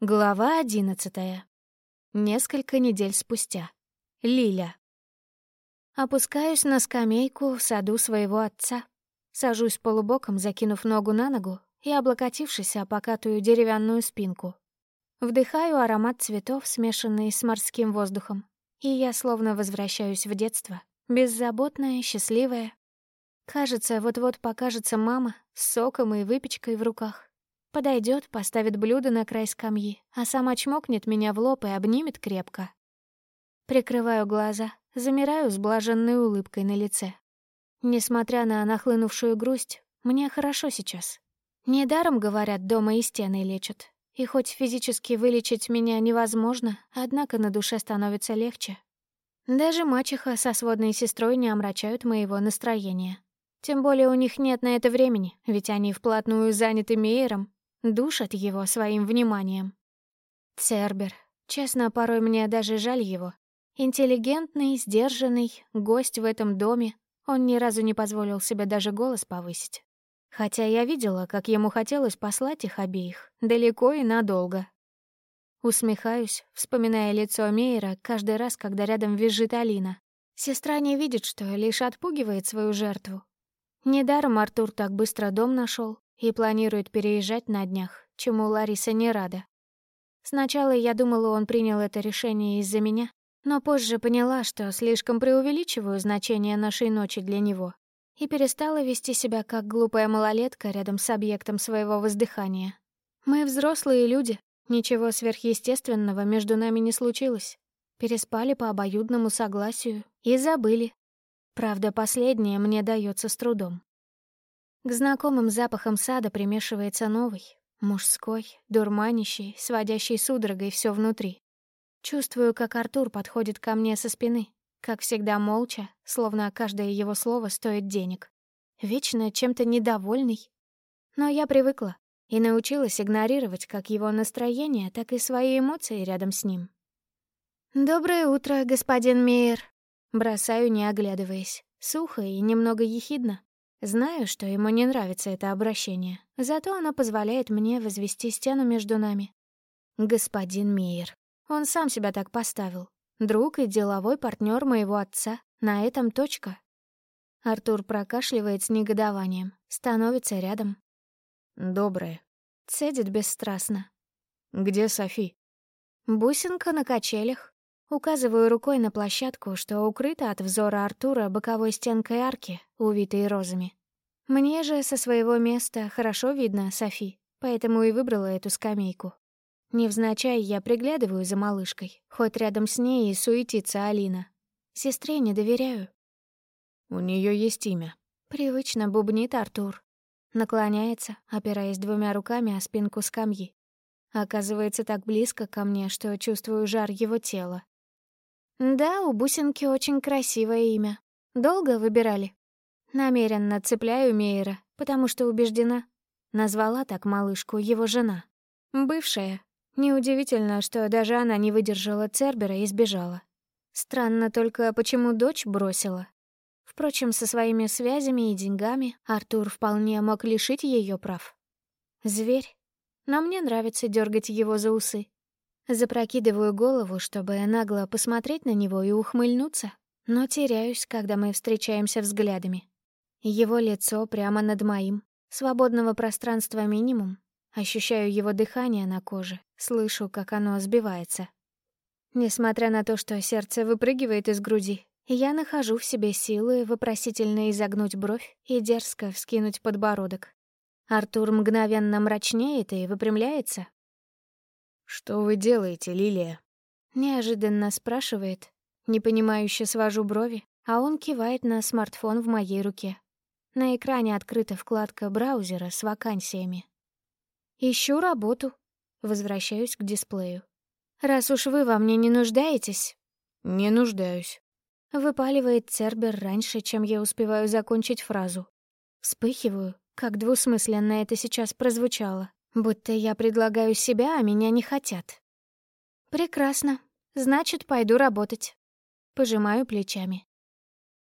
Глава одиннадцатая. Несколько недель спустя. Лиля. Опускаюсь на скамейку в саду своего отца. Сажусь полубоком, закинув ногу на ногу и облокотившись о покатую деревянную спинку. Вдыхаю аромат цветов, смешанный с морским воздухом, и я словно возвращаюсь в детство, беззаботная, счастливая. Кажется, вот-вот покажется мама с соком и выпечкой в руках. Подойдет, поставит блюдо на край скамьи, а сама чмокнет меня в лоб и обнимет крепко. Прикрываю глаза, замираю с блаженной улыбкой на лице. Несмотря на нахлынувшую грусть, мне хорошо сейчас. Недаром, говорят, дома и стены лечат. И хоть физически вылечить меня невозможно, однако на душе становится легче. Даже мачеха со сводной сестрой не омрачают моего настроения. Тем более у них нет на это времени, ведь они вплотную заняты Мейером душат его своим вниманием. Цербер. Честно, порой мне даже жаль его. Интеллигентный, сдержанный, гость в этом доме. Он ни разу не позволил себе даже голос повысить. Хотя я видела, как ему хотелось послать их обеих, далеко и надолго. Усмехаюсь, вспоминая лицо Мейера каждый раз, когда рядом визжит Алина. Сестра не видит, что лишь отпугивает свою жертву. Недаром Артур так быстро дом нашел, и планирует переезжать на днях, чему Лариса не рада. Сначала я думала, он принял это решение из-за меня, но позже поняла, что слишком преувеличиваю значение нашей ночи для него и перестала вести себя как глупая малолетка рядом с объектом своего воздыхания. Мы взрослые люди, ничего сверхъестественного между нами не случилось. Переспали по обоюдному согласию и забыли. Правда, последнее мне дается с трудом. К знакомым запахам сада примешивается новый, мужской, дурманящий, сводящий судорогой все внутри. Чувствую, как Артур подходит ко мне со спины, как всегда молча, словно каждое его слово стоит денег. Вечно чем-то недовольный. Но я привыкла и научилась игнорировать как его настроение, так и свои эмоции рядом с ним. «Доброе утро, господин Мейер», — бросаю, не оглядываясь, сухо и немного ехидно. Знаю, что ему не нравится это обращение, зато оно позволяет мне возвести стену между нами. Господин Мейер. Он сам себя так поставил. Друг и деловой партнер моего отца. На этом точка. Артур прокашливает с негодованием, становится рядом. «Доброе», — цедит бесстрастно. «Где Софи?» «Бусинка на качелях». Указываю рукой на площадку, что укрыта от взора Артура боковой стенкой арки, увитой розами. Мне же со своего места хорошо видно Софи, поэтому и выбрала эту скамейку. Невзначай я приглядываю за малышкой, хоть рядом с ней и суетится Алина. Сестре не доверяю. «У нее есть имя», — привычно бубнит Артур. Наклоняется, опираясь двумя руками о спинку скамьи. Оказывается так близко ко мне, что чувствую жар его тела. Да, у бусинки очень красивое имя. Долго выбирали? Намеренно цепляю Мейера, потому что убеждена. Назвала так малышку его жена. Бывшая. Неудивительно, что даже она не выдержала Цербера и сбежала. Странно только, почему дочь бросила. Впрочем, со своими связями и деньгами Артур вполне мог лишить ее прав. Зверь. Но мне нравится дергать его за усы. Запрокидываю голову, чтобы нагло посмотреть на него и ухмыльнуться, но теряюсь, когда мы встречаемся взглядами. Его лицо прямо над моим, свободного пространства минимум. Ощущаю его дыхание на коже, слышу, как оно сбивается. Несмотря на то, что сердце выпрыгивает из груди, я нахожу в себе силы вопросительно изогнуть бровь и дерзко вскинуть подбородок. Артур мгновенно мрачнеет и выпрямляется, «Что вы делаете, Лилия?» Неожиданно спрашивает. Непонимающе свожу брови, а он кивает на смартфон в моей руке. На экране открыта вкладка браузера с вакансиями. «Ищу работу». Возвращаюсь к дисплею. «Раз уж вы во мне не нуждаетесь...» «Не нуждаюсь», — выпаливает Цербер раньше, чем я успеваю закончить фразу. Вспыхиваю, как двусмысленно это сейчас прозвучало. Будто я предлагаю себя, а меня не хотят. Прекрасно. Значит, пойду работать. Пожимаю плечами.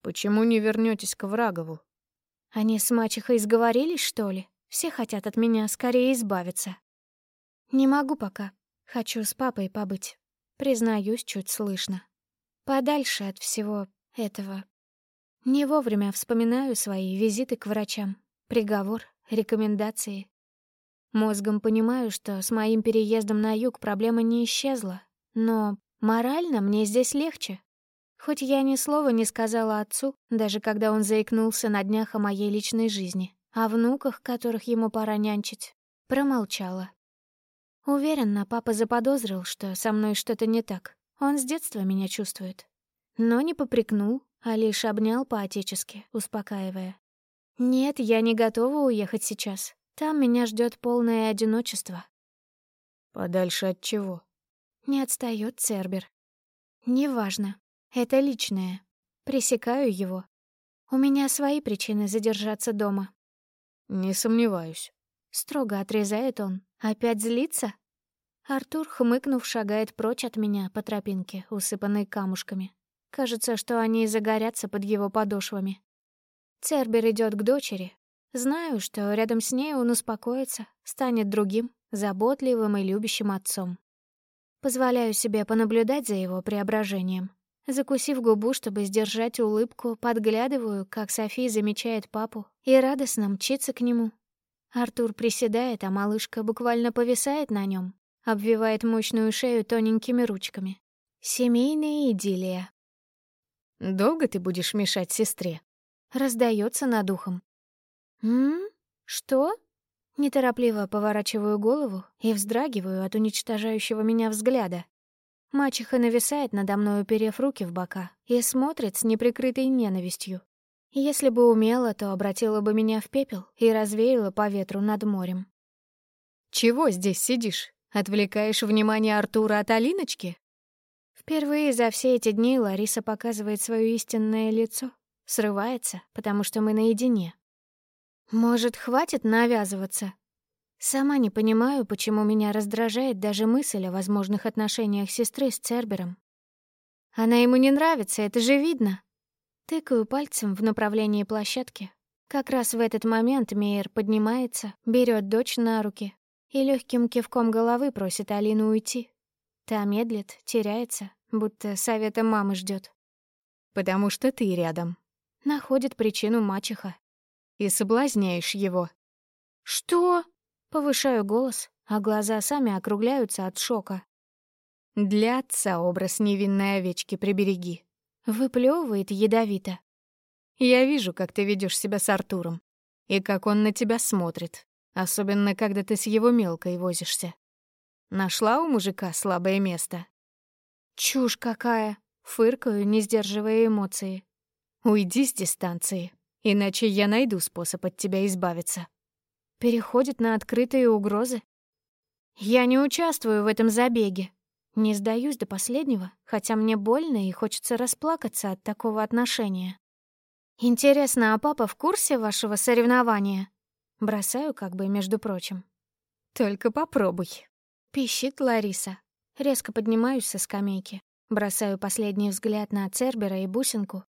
Почему не вернётесь к Врагову? Они с мачехой сговорились, что ли? Все хотят от меня скорее избавиться. Не могу пока. Хочу с папой побыть. Признаюсь, чуть слышно. Подальше от всего этого. Не вовремя вспоминаю свои визиты к врачам, приговор, рекомендации. Мозгом понимаю, что с моим переездом на юг проблема не исчезла, но морально мне здесь легче. Хоть я ни слова не сказала отцу, даже когда он заикнулся на днях о моей личной жизни, о внуках, которых ему пора нянчить, промолчала. Уверенно, папа заподозрил, что со мной что-то не так. Он с детства меня чувствует. Но не попрекнул, а лишь обнял по-отечески, успокаивая. «Нет, я не готова уехать сейчас. Там меня ждет полное одиночество». «Подальше от чего?» Не отстаёт Цербер. «Неважно. Это личное. Пресекаю его. У меня свои причины задержаться дома». «Не сомневаюсь». Строго отрезает он. Опять злится? Артур, хмыкнув, шагает прочь от меня по тропинке, усыпанной камушками. Кажется, что они загорятся под его подошвами. Цербер идет к дочери. Знаю, что рядом с ней он успокоится, станет другим, заботливым и любящим отцом. Позволяю себе понаблюдать за его преображением. Закусив губу, чтобы сдержать улыбку, подглядываю, как София замечает папу и радостно мчится к нему. Артур приседает, а малышка буквально повисает на нем, обвивает мощную шею тоненькими ручками. Семейная идиллия. «Долго ты будешь мешать сестре?» Раздается над ухом. «М? Что?» Неторопливо поворачиваю голову и вздрагиваю от уничтожающего меня взгляда. Мачеха нависает надо мной, уперев руки в бока, и смотрит с неприкрытой ненавистью. Если бы умела, то обратила бы меня в пепел и развеяла по ветру над морем. «Чего здесь сидишь? Отвлекаешь внимание Артура от Алиночки?» Впервые за все эти дни Лариса показывает свое истинное лицо. Срывается, потому что мы наедине. Может, хватит навязываться? Сама не понимаю, почему меня раздражает даже мысль о возможных отношениях сестры с Цербером. Она ему не нравится, это же видно. Тыкаю пальцем в направлении площадки. Как раз в этот момент Мейер поднимается, берет дочь на руки и легким кивком головы просит Алину уйти. Та медлит, теряется, будто совета мамы ждет. «Потому что ты рядом». Находит причину мачеха. «И соблазняешь его». «Что?» Повышаю голос, а глаза сами округляются от шока. «Для отца образ невинной овечки прибереги». Выплевывает ядовито. «Я вижу, как ты ведешь себя с Артуром, и как он на тебя смотрит, особенно когда ты с его мелкой возишься. Нашла у мужика слабое место?» «Чушь какая!» — фыркаю, не сдерживая эмоции. «Уйди с дистанции, иначе я найду способ от тебя избавиться». Переходит на открытые угрозы. «Я не участвую в этом забеге. Не сдаюсь до последнего, хотя мне больно и хочется расплакаться от такого отношения. Интересно, а папа в курсе вашего соревнования?» Бросаю как бы между прочим. «Только попробуй», Пищит Лариса. Резко поднимаюсь со скамейки. Бросаю последний взгляд на Цербера и бусинку.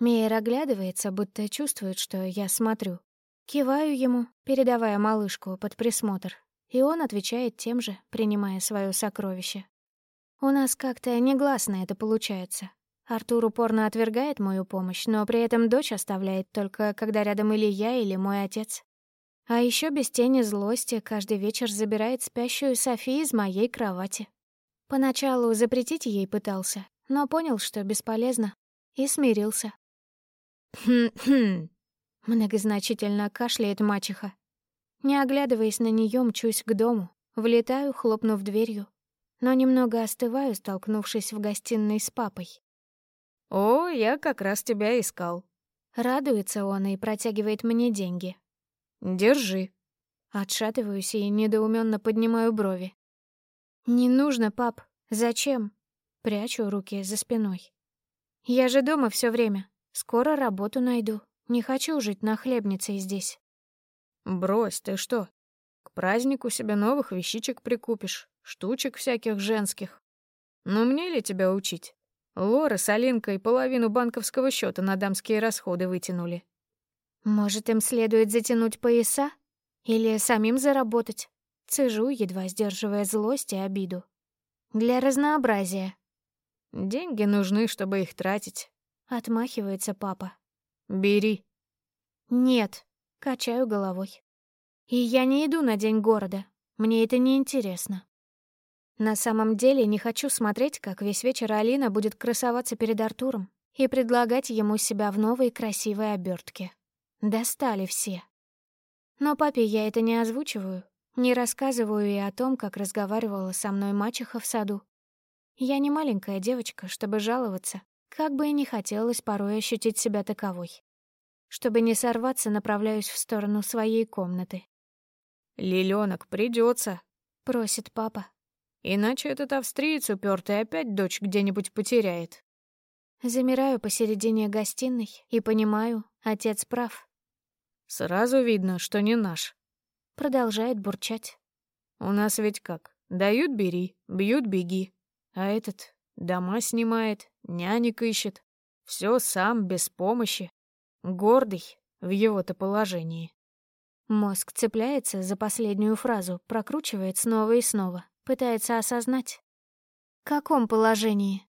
Мейер оглядывается, будто чувствует, что я смотрю. Киваю ему, передавая малышку под присмотр, и он отвечает тем же, принимая свое сокровище. У нас как-то негласно это получается. Артур упорно отвергает мою помощь, но при этом дочь оставляет только, когда рядом или я, или мой отец. А еще без тени злости каждый вечер забирает спящую Софи из моей кровати. Поначалу запретить ей пытался, но понял, что бесполезно, и смирился. «Хм-хм», — многозначительно кашляет мачеха. Не оглядываясь на нее, мчусь к дому, влетаю, хлопнув дверью, но немного остываю, столкнувшись в гостиной с папой. «О, я как раз тебя искал». Радуется он и протягивает мне деньги, Держи. Отшатываюсь и недоуменно поднимаю брови. Не нужно, пап. Зачем? Прячу руки за спиной. Я же дома все время. Скоро работу найду. Не хочу жить на хлебнице здесь. Брось, ты что? К празднику себе новых вещичек прикупишь, штучек всяких женских. Ну мне ли тебя учить? Лора с Алинкой половину банковского счета на дамские расходы вытянули. Может, им следует затянуть пояса? Или самим заработать? Цежу, едва сдерживая злость и обиду. Для разнообразия. Деньги нужны, чтобы их тратить. Отмахивается папа. Бери. Нет, качаю головой. И я не иду на День города. Мне это не интересно. На самом деле не хочу смотреть, как весь вечер Алина будет красоваться перед Артуром и предлагать ему себя в новой красивой обертке. Достали все. Но папе я это не озвучиваю, не рассказываю и о том, как разговаривала со мной мачеха в саду. Я не маленькая девочка, чтобы жаловаться, как бы и не хотелось порой ощутить себя таковой. Чтобы не сорваться, направляюсь в сторону своей комнаты. «Лилёнок, придется, просит папа. Иначе этот австриец упертый опять дочь где-нибудь потеряет. Замираю посередине гостиной и понимаю, отец прав. Сразу видно, что не наш. Продолжает бурчать. У нас ведь как? Дают — бери, бьют — беги. А этот дома снимает, нянек ищет. Все сам, без помощи. Гордый в его-то положении. Мозг цепляется за последнюю фразу, прокручивает снова и снова. Пытается осознать. В каком положении?